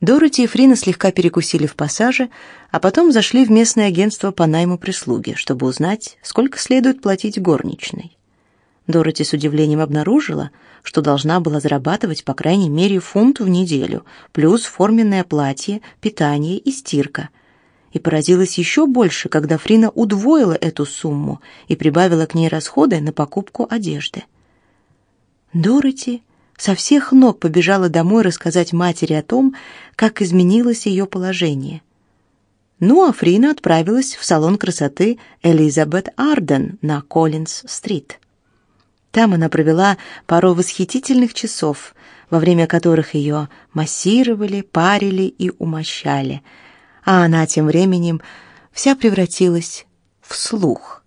Дороти и Фрина слегка перекусили в пассаже, а потом зашли в местное агентство по найму прислуги, чтобы узнать, сколько следует платить горничной. Дороти с удивлением обнаружила, что должна была зарабатывать по крайней мере фунт в неделю, плюс форменное платье, питание и стирка. И поразилась еще больше, когда Фрина удвоила эту сумму и прибавила к ней расходы на покупку одежды. Дороти со всех ног побежала домой рассказать матери о том, как изменилось ее положение. Ну, а Фрина отправилась в салон красоты Элизабет Арден на Коллинз-стрит. Там она провела пару восхитительных часов, во время которых ее массировали, парили и умощали, а она тем временем вся превратилась в слух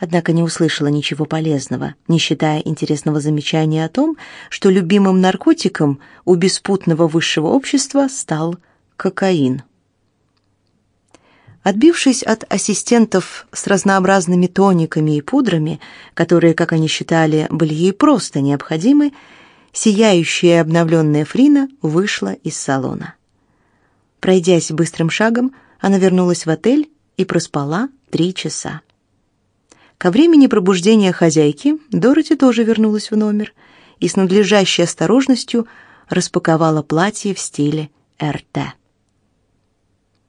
однако не услышала ничего полезного, не считая интересного замечания о том, что любимым наркотиком у беспутного высшего общества стал кокаин. Отбившись от ассистентов с разнообразными тониками и пудрами, которые, как они считали, были ей просто необходимы, сияющая и обновленная Фрина вышла из салона. Пройдясь быстрым шагом, она вернулась в отель и проспала три часа. Ко времени пробуждения хозяйки Дороти тоже вернулась в номер и с надлежащей осторожностью распаковала платье в стиле РТ.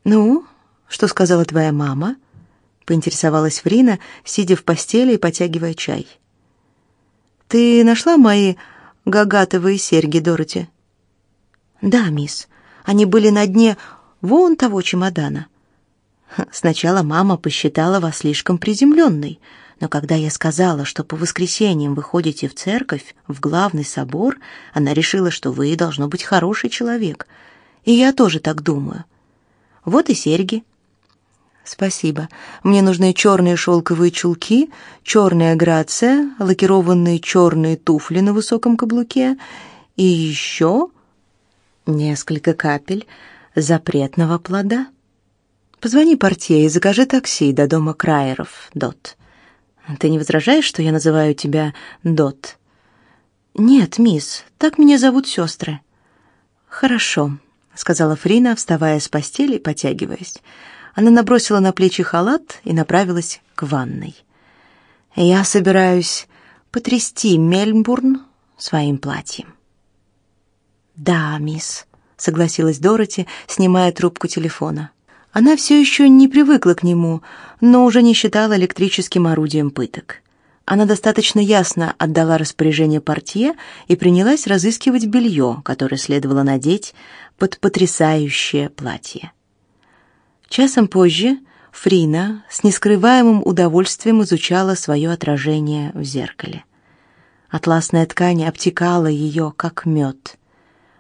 «Ну, что сказала твоя мама?» — поинтересовалась Фрина, сидя в постели и потягивая чай. «Ты нашла мои гагатовые серьги, Дороти?» «Да, мисс. Они были на дне вон того чемодана. Сначала мама посчитала вас слишком приземленной, но когда я сказала, что по воскресеньям вы ходите в церковь, в главный собор, она решила, что вы должно быть хороший человек. И я тоже так думаю. Вот и серьги. Спасибо. Мне нужны черные шелковые чулки, черная грация, лакированные черные туфли на высоком каблуке и еще несколько капель запретного плода. Позвони портье и закажи такси до дома Крайеров, Дот. Ты не возражаешь, что я называю тебя Дот? Нет, мисс, так меня зовут сестры. Хорошо, сказала Фрина, вставая с постели и потягиваясь. Она набросила на плечи халат и направилась к ванной. Я собираюсь потрясти Мельбурн своим платьем. Да, мисс, согласилась Дороти, снимая трубку телефона. Она все еще не привыкла к нему, но уже не считала электрическим орудием пыток. Она достаточно ясно отдала распоряжение портье и принялась разыскивать белье, которое следовало надеть под потрясающее платье. Часом позже Фрина с нескрываемым удовольствием изучала свое отражение в зеркале. Атласная ткань обтекала ее, как мед.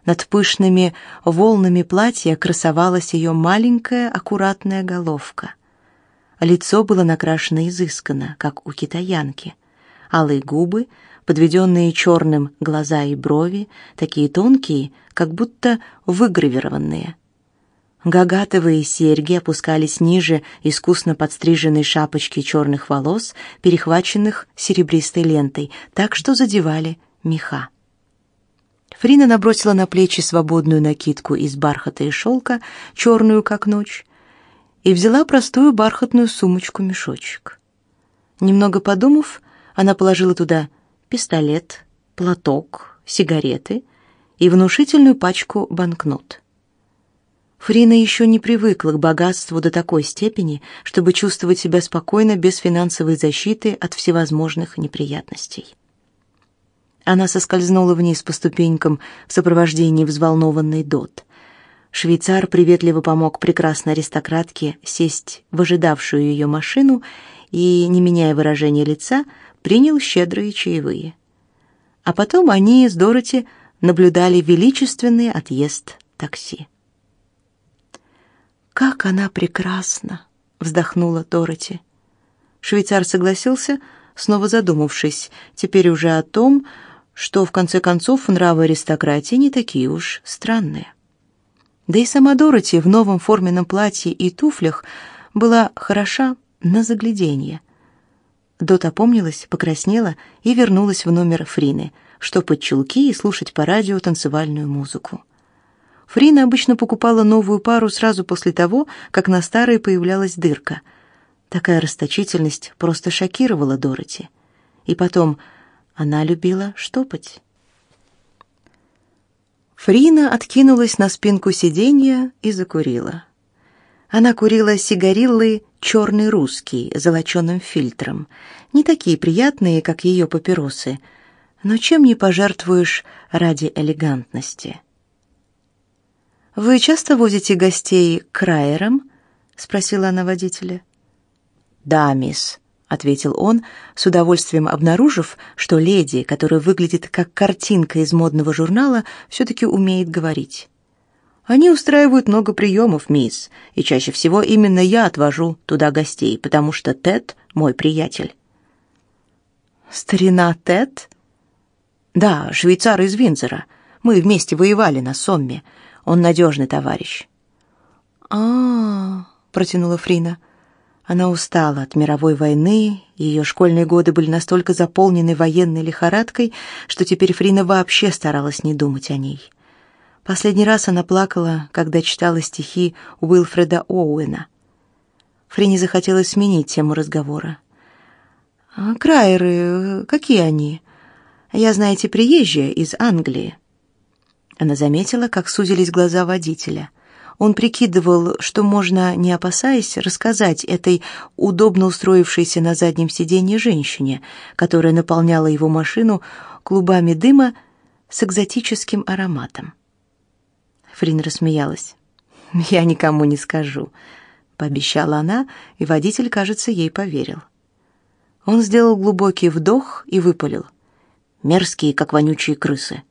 Над пышными волнами платья красовалась ее маленькая аккуратная головка. Лицо было накрашено изысканно, как у китаянки. Алые губы, подведенные черным глаза и брови, такие тонкие, как будто выгравированные. Гагатовые серьги опускались ниже искусно подстриженной шапочки черных волос, перехваченных серебристой лентой, так что задевали меха. Фрина набросила на плечи свободную накидку из бархата и шелка, черную как ночь, и взяла простую бархатную сумочку-мешочек. Немного подумав, она положила туда пистолет, платок, сигареты и внушительную пачку банкнот. Фрина еще не привыкла к богатству до такой степени, чтобы чувствовать себя спокойно без финансовой защиты от всевозможных неприятностей. Она соскользнула вниз по ступенькам в сопровождении взволнованной Дот. Швейцар приветливо помог прекрасной аристократке сесть в ожидавшую ее машину и, не меняя выражения лица, принял щедрые чаевые. А потом они с Дороти наблюдали величественный отъезд такси. «Как она прекрасна!» — вздохнула Дороти. Швейцар согласился, снова задумавшись, теперь уже о том, что в конце концов нравы аристократии не такие уж странные. Да и сама Дороти в новом форменном платье и туфлях была хороша на загляденье. Дот опомнилась, покраснела и вернулась в номер Фрины, штопать чулки и слушать по радио танцевальную музыку. Фрина обычно покупала новую пару сразу после того, как на старой появлялась дырка. Такая расточительность просто шокировала Дороти. И потом, она любила штопать. Фрина откинулась на спинку сиденья и закурила. Она курила сигариллы черный русский с золоченым фильтром. Не такие приятные, как ее папиросы, но чем не пожертвуешь ради элегантности. «Вы часто возите гостей к Райерам?» — спросила она водителя. «Да, мисс», — ответил он, с удовольствием обнаружив, что леди, которая выглядит как картинка из модного журнала, все-таки умеет говорить. «Они устраивают много приемов, мисс, и чаще всего именно я отвожу туда гостей, потому что Тед — мой приятель». «Старина Тед?» «Да, швейцар из Винзера. Мы вместе воевали на Сомме». Он надежный товарищ. А, -а, -а протянула Фрина. Она устала от мировой войны, ее школьные годы были настолько заполнены военной лихорадкой, что теперь Фрина вообще старалась не думать о ней. Последний раз она плакала, когда читала стихи Уилфреда Оуэна. Фрине захотелось сменить тему разговора. «А «Крайеры, какие они? Я, знаете, приезжая из Англии. Она заметила, как сузились глаза водителя. Он прикидывал, что можно, не опасаясь, рассказать этой удобно устроившейся на заднем сиденье женщине, которая наполняла его машину клубами дыма с экзотическим ароматом. Фрин рассмеялась. «Я никому не скажу», — пообещала она, и водитель, кажется, ей поверил. Он сделал глубокий вдох и выпалил. «Мерзкие, как вонючие крысы».